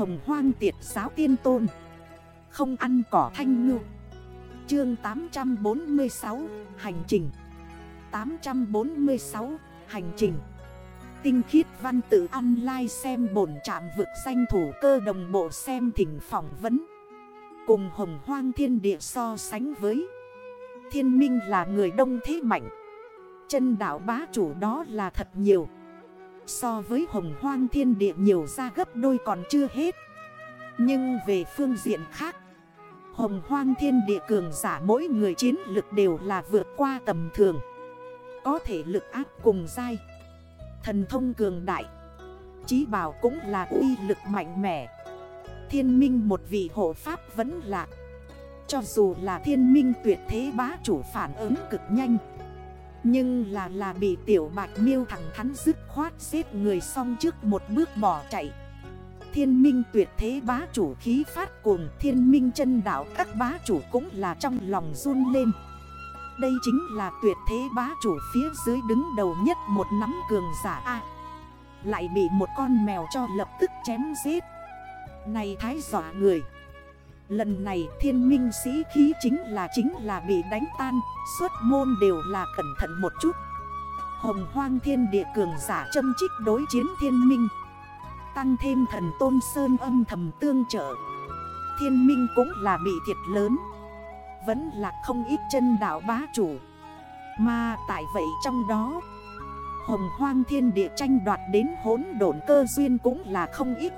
Hồng hoang tiệt giáo tiên tôn. Không ăn cỏ thanh ngư. Chương 846 Hành trình. 846 Hành trình. Tinh khiết văn tự online xem bổn trạm vực danh thủ cơ đồng bộ xem thỉnh phỏng vấn. Cùng hồng hoang thiên địa so sánh với. Thiên minh là người đông thế mạnh. Chân đảo bá chủ đó là thật nhiều. So với hồng hoang thiên địa nhiều ra gấp đôi còn chưa hết. Nhưng về phương diện khác, Hồng hoang thiên địa cường giả mỗi người chiến lực đều là vượt qua tầm thường. Có thể lực áp cùng dai, Thần thông cường đại, Chí bảo cũng là uy lực mạnh mẽ. Thiên minh một vị hộ pháp vẫn lạc Cho dù là thiên minh tuyệt thế bá chủ phản ứng cực nhanh nhưng là là bị tiểu bạch miêu thẳng thắn dứt khoát xếp người xong trước một bước bỏ chạy. Thiên minh tuyệt thế bá chủ khí phát cuồng, Thiên minh chân đảo các bá chủ cũng là trong lòng run lên. Đây chính là tuyệt thế bá chủ phía dưới đứng đầu nhất một nắm cường giả A. Lại bị một con mèo cho lập tức chém giết. Này thái dọa người! Lần này thiên minh sĩ khí chính là chính là bị đánh tan Suốt môn đều là cẩn thận một chút. Hồng hoang thiên địa cường giả châm trích đối chiến thiên minh. Tăng thêm thần tôn sơn âm thầm tương trợ. Thiên minh cũng là bị thiệt lớn. Vẫn là không ít chân đảo bá chủ. Mà tại vậy trong đó, Hồng hoang thiên địa tranh đoạt đến hốn độn cơ duyên cũng là không ít.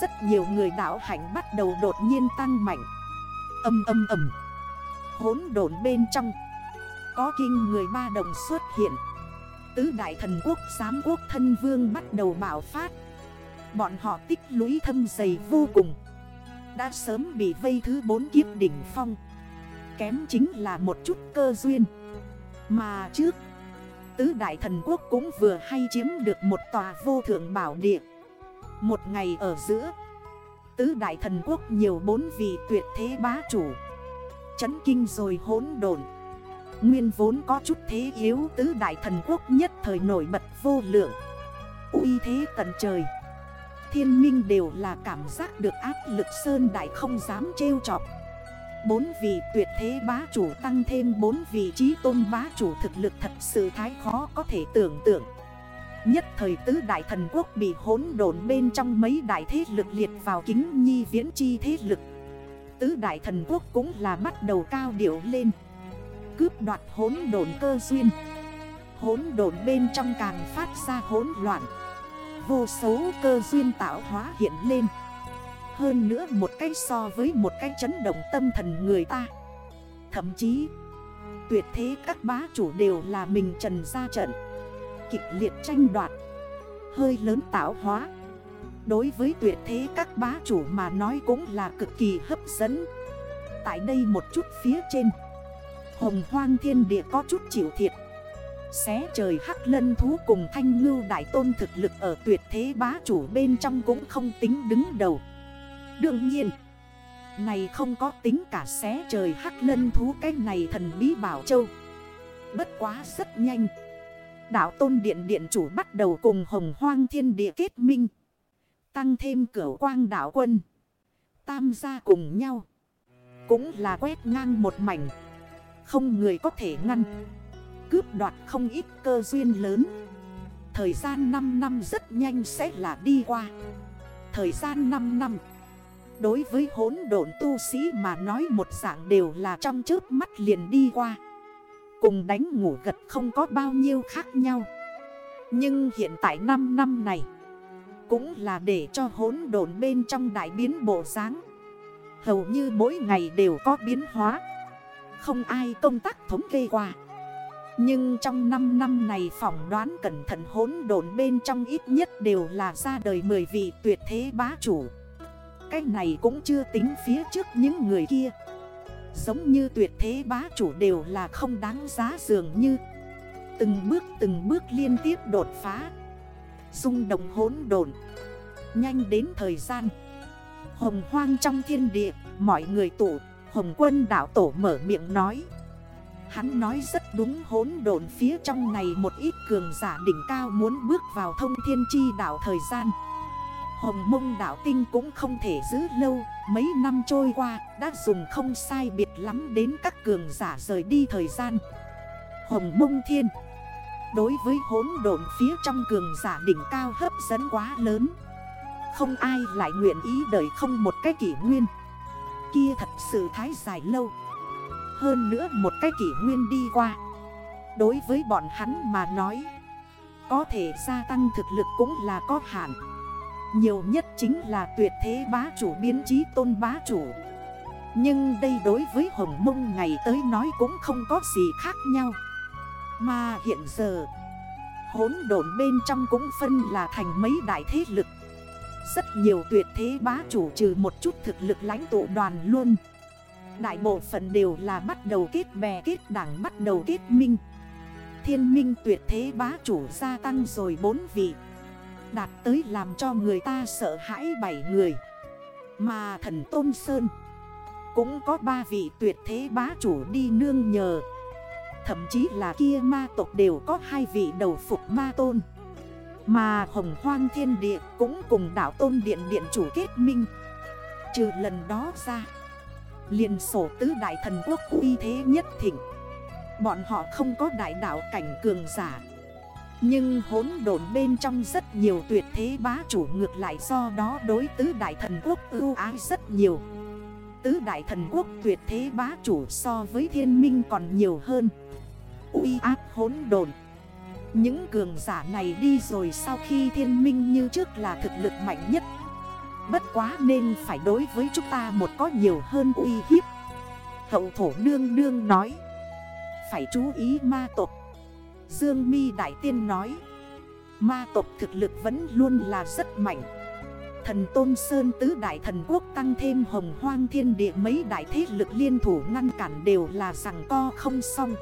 Rất nhiều người đảo hạnh bắt đầu đột nhiên tăng mạnh. Âm âm âm. Hốn độn bên trong. Có kinh người ba đồng xuất hiện. Tứ đại thần quốc, giám quốc, thân vương bắt đầu bảo phát. Bọn họ tích lũy thâm dày vô cùng. Đã sớm bị vây thứ bốn kiếp đỉnh phong. Kém chính là một chút cơ duyên. Mà trước, Tứ đại thần quốc cũng vừa hay chiếm được một tòa vô thượng bảo địa. Một ngày ở giữa, Tứ đại thần quốc nhiều bốn vị tuyệt thế bá chủ. Chấn kinh rồi hỗn đồn Nguyên vốn có chút thế yếu, tứ đại thần quốc nhất thời nổi bật vô lượng. Uy thế tận trời. Thiên minh đều là cảm giác được áp lực sơn đại không dám trêu chọc. Bốn vị tuyệt thế bá chủ tăng thêm bốn vị trí tôn bá chủ thực lực thật sự thái khó có thể tưởng tượng. Nhất thời tứ đại thần quốc bị hỗn độn bên trong mấy đại thế lực liệt vào kính nhi viễn chi thế lực. Tứ đại thần quốc cũng là bắt đầu cao điệu lên. Cướp đoạt hỗn độn cơ duyên. Hỗn độn bên trong càng phát ra hỗn loạn. Vô số cơ duyên tạo hóa hiện lên. Hơn nữa một cách so với một cách chấn động tâm thần người ta. Thậm chí, Tuyệt thế các bá chủ đều là mình trần ra trận. Kịch liệt tranh đoạt, Hơi lớn tạo hóa. Đối với tuyệt thế các bá chủ mà nói cũng là cực kỳ hấp dẫn. Tại đây một chút phía trên, Hồng hoang thiên địa có chút chịu thiệt. Xé trời hắc lân thú cùng thanh ngưu đại tôn thực lực ở tuyệt thế bá chủ bên trong cũng không tính đứng đầu. Đương nhiên, Này không có tính cả xé trời hắc lân thú cái này thần bí bảo châu. Bất quá rất nhanh. Đạo tôn điện điện chủ bắt đầu cùng hồng hoang thiên địa kết minh. Tăng thêm cửa quang đạo quân. Tam gia cùng nhau. Cũng là quét ngang một mảnh. Không người có thể ngăn. Cướp đoạt không ít cơ duyên lớn. Thời gian 5 năm rất nhanh sẽ là đi qua. Thời gian 5 năm. Đối với hốn độn tu sĩ mà nói một dạng đều là trong trước mắt liền đi qua. Cùng đánh ngủ gật không có bao nhiêu khác nhau Nhưng hiện tại 5 năm này, Cũng là để cho hốn đồn bên trong đại biến bộ dáng Hầu như mỗi ngày đều có biến hóa Không ai công tác thống kê qua nhưng trong 5 năm này phỏng đoán cẩn thận hỗn đồn bên trong ít nhất đều là ra đời 10 vị tuyệt thế bá chủ. Cái này cũng chưa tính phía trước những người kia. Giống như tuyệt thế bá chủ đều là không đáng giá dường như. Từng bước từng bước liên tiếp đột phá. Dung động hỗn độn Nhanh đến thời gian. Hồng hoang trong thiên địa, mọi người tụ, Hồng quân đảo tổ mở miệng nói. Hắn nói rất đúng hốn độn phía trong này một ít cường giả đỉnh cao muốn bước vào thông thiên chi đảo thời gian Hồng mông đảo tinh cũng không thể giữ lâu, Mấy năm trôi qua, đã dùng không sai biệt lắm đến các cường giả rời đi thời gian. Hồng mông thiên, Đối với hốn độn phía trong cường giả đỉnh cao hấp dẫn quá lớn. Không ai lại nguyện ý đợi không một cái kỷ nguyên. Kia thật sự thái dài lâu. Hơn nữa một cái kỷ nguyên đi qua. Đối với bọn hắn mà nói, Có thể gia tăng thực lực cũng là có hạn. Nhiều nhất chính là tuyệt thế bá chủ biến trí tôn bá chủ. Nhưng đây đối với hồng mông ngày tới nói cũng không có gì khác nhau. Mà hiện giờ Hốn độn bên trong cũng phân là thành mấy đại thế lực. Rất nhiều tuyệt thế bá chủ trừ một chút thực lực lãnh tụ đoàn luôn. Đại bộ phận đều là bắt đầu kết bè kết đảng, bắt đầu kết minh. Thiên minh tuyệt thế bá chủ gia tăng rồi bốn vị. Đạt tới làm cho người ta sợ hãi bảy người. Mà thần Tôn Sơn Cũng có ba vị tuyệt thế bá chủ đi nương nhờ. Thậm chí là kia ma tộc đều có hai vị đầu phục ma tôn. Mà hồng hoang thiên địa cũng cùng đảo tôn điện điện chủ kết minh. Trừ lần đó ra, liền sổ tứ đại thần quốc uy thế nhất thịnh. Bọn họ không có đại đảo cảnh cường giả. Nhưng hốn đồn bên trong rất nhiều tuyệt thế bá chủ ngược lại do đó đối tứ đại thần quốc ưu ái rất nhiều. Tứ đại thần quốc tuyệt thế bá chủ so với thiên minh còn nhiều hơn. Uy áp hốn đồn Những cường giả này đi rồi sau khi thiên minh như trước là thực lực mạnh nhất. Bất quá nên phải đối với chúng ta một có nhiều hơn uy hiếp. Hậu thổ đương đương nói. Phải chú ý ma tộc. Dương mi Đại Tiên nói, Ma tộc thực lực vẫn luôn là rất mạnh. Thần Tôn Sơn Tứ Đại Thần Quốc tăng thêm hồng hoang thiên địa mấy đại thế lực liên thủ ngăn cản đều là rằng co không xong.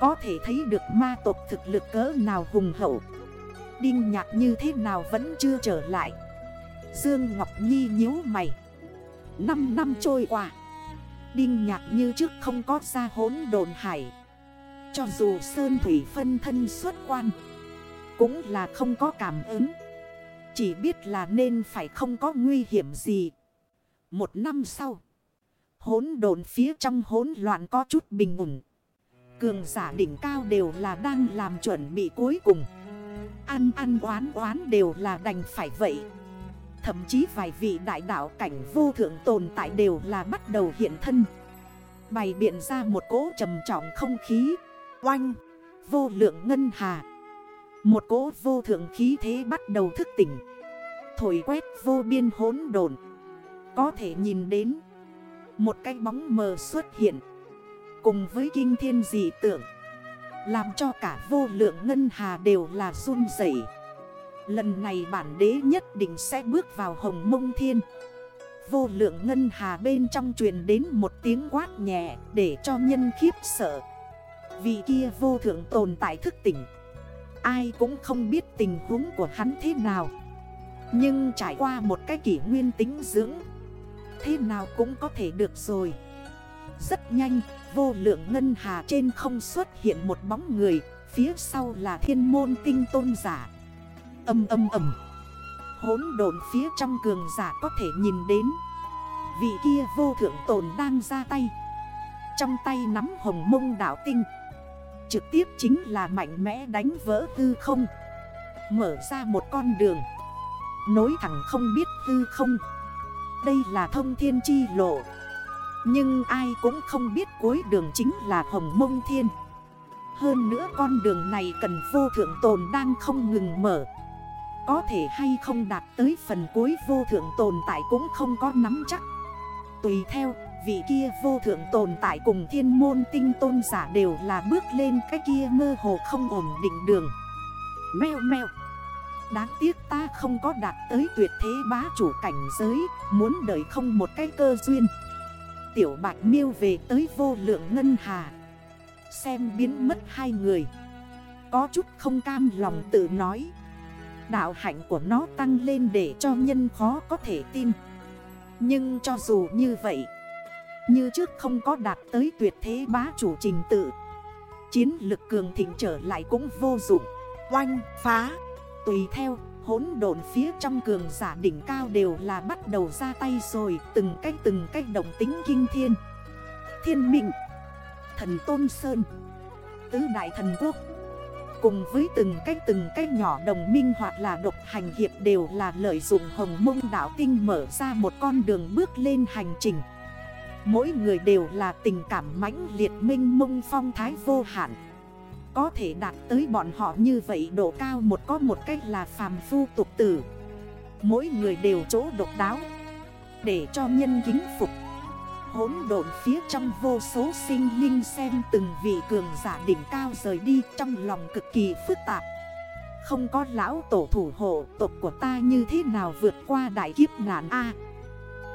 Có thể thấy được ma tộc thực lực cỡ nào hùng hậu. Đinh nhạc như thế nào vẫn chưa trở lại. Dương Ngọc Nhi nhíu mày. Năm năm trôi qua, Đinh nhạc như trước không có ra hốn đồn hải. Cho dù Sơn Thủy phân thân xuất quan, Cũng là không có cảm ứng. Chỉ biết là nên phải không có nguy hiểm gì. Một năm sau Hốn đồn phía trong hốn loạn có chút bình ổn. Cường giả đỉnh cao đều là đang làm chuẩn bị cuối cùng. Ăn ăn oán oán đều là đành phải vậy. Thậm chí vài vị đại đạo cảnh vô thượng tồn tại đều là bắt đầu hiện thân. Bày biện ra một cỗ trầm trọng không khí. Oanh, Vô lượng ngân hà. Một cỗ vô thượng khí thế bắt đầu thức tỉnh. Thổi quét vô biên hốn đồn Có thể nhìn đến, Một cái bóng mờ xuất hiện, Cùng với kinh thiên dị tượng, Làm cho cả vô lượng ngân hà đều là run dậy Lần này bản đế nhất định sẽ bước vào hồng mông thiên. Vô lượng ngân hà bên trong truyền đến một tiếng quát nhẹ Để cho nhân khiếp sợ. Vì kia vô thượng tồn tại thức tỉnh. Ai cũng không biết tình huống của hắn thế nào. Nhưng trải qua một cái kỷ nguyên tính dưỡng, Thế nào cũng có thể được rồi. Rất nhanh, Vô lượng ngân hà trên không xuất hiện một bóng người, Phía sau là thiên môn tinh tôn giả. Âm âm âm. Hốn độn phía trong cường giả có thể nhìn đến. Vị kia vô thượng tồn đang ra tay. Trong tay nắm hồng mông đảo tinh. Trực tiếp chính là mạnh mẽ đánh vỡ tư không. Mở ra một con đường. Nối thẳng không biết tư không. Đây là thông thiên chi lộ. Nhưng ai cũng không biết cuối đường chính là Hồng Mông Thiên. Hơn nữa con đường này cần vô thượng tồn đang không ngừng mở. Có thể hay không đạt tới phần cuối vô thượng tồn tại cũng không có nắm chắc. Tùy theo, vị kia vô thượng tồn tại cùng thiên môn tinh tôn giả đều là bước lên cái kia mơ hồ không ổn định đường. Mèo mèo. Đáng tiếc ta không có đạt tới tuyệt thế bá chủ cảnh giới, Muốn đợi không một cái cơ duyên. Tiểu bạch miêu về tới vô lượng ngân hà. Xem biến mất hai người. Có chút không cam lòng tự nói. Đạo hạnh của nó tăng lên để cho nhân khó có thể tin. Nhưng cho dù như vậy như trước không có đạt tới tuyệt thế bá chủ trình tự. Chiến lực cường thịnh trở lại cũng vô dụng. Oanh, phá. Tùy theo, hỗn độn phía trong cường giả đỉnh cao đều là bắt đầu ra tay rồi, Từng cách từng cách động tính kinh thiên. Thiên mệnh Thần Tôn Sơn, Tứ Đại Thần Quốc. Cùng với từng cách từng cách nhỏ đồng minh hoặc là độc hành hiệp đều là lợi dụng hồng mông đảo tinh mở ra một con đường bước lên hành trình. Mỗi người đều là tình cảm mãnh liệt minh mông phong thái vô hạn. Có thể đạt tới bọn họ như vậy độ cao một có một cách là phàm phu tục tử. Mỗi người đều chỗ độc đáo. Để cho nhân kính phục hỗn độn phía trong vô số sinh linh xem từng vị cường giả đỉnh cao rời đi trong lòng cực kỳ phức tạp. Không có lão tổ thủ hộ tộc của ta như thế nào vượt qua đại kiếp nạn A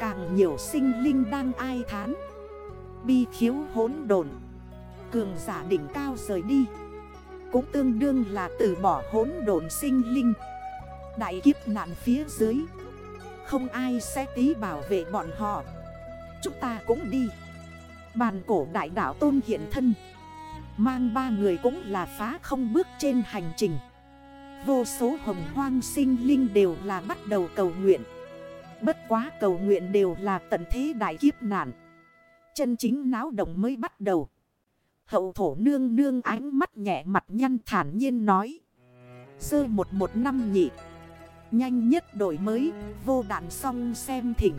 càng nhiều sinh linh đang ai thán. Bi khiếu hỗn đồn Cường giả đỉnh cao rời đi. Cũng tương đương là từ bỏ hỗn đồn sinh linh. Đại kiếp nạn phía dưới. Không ai sẽ tí bảo vệ bọn họ. Chúng ta cũng đi Bàn cổ đại đảo tôn hiện thân Mang ba người cũng là phá không bước trên hành trình Vô số hồng hoang sinh linh đều là bắt đầu cầu nguyện Bất quá cầu nguyện đều là tận thế đại kiếp nạn. Chân chính náo động mới bắt đầu. Hậu thổ nương nương ánh mắt nhẹ mặt nhăn thản nhiên nói. Sơ một một năm nhị. Nhanh nhất đổi mới, Vô đạn xong xem thỉnh.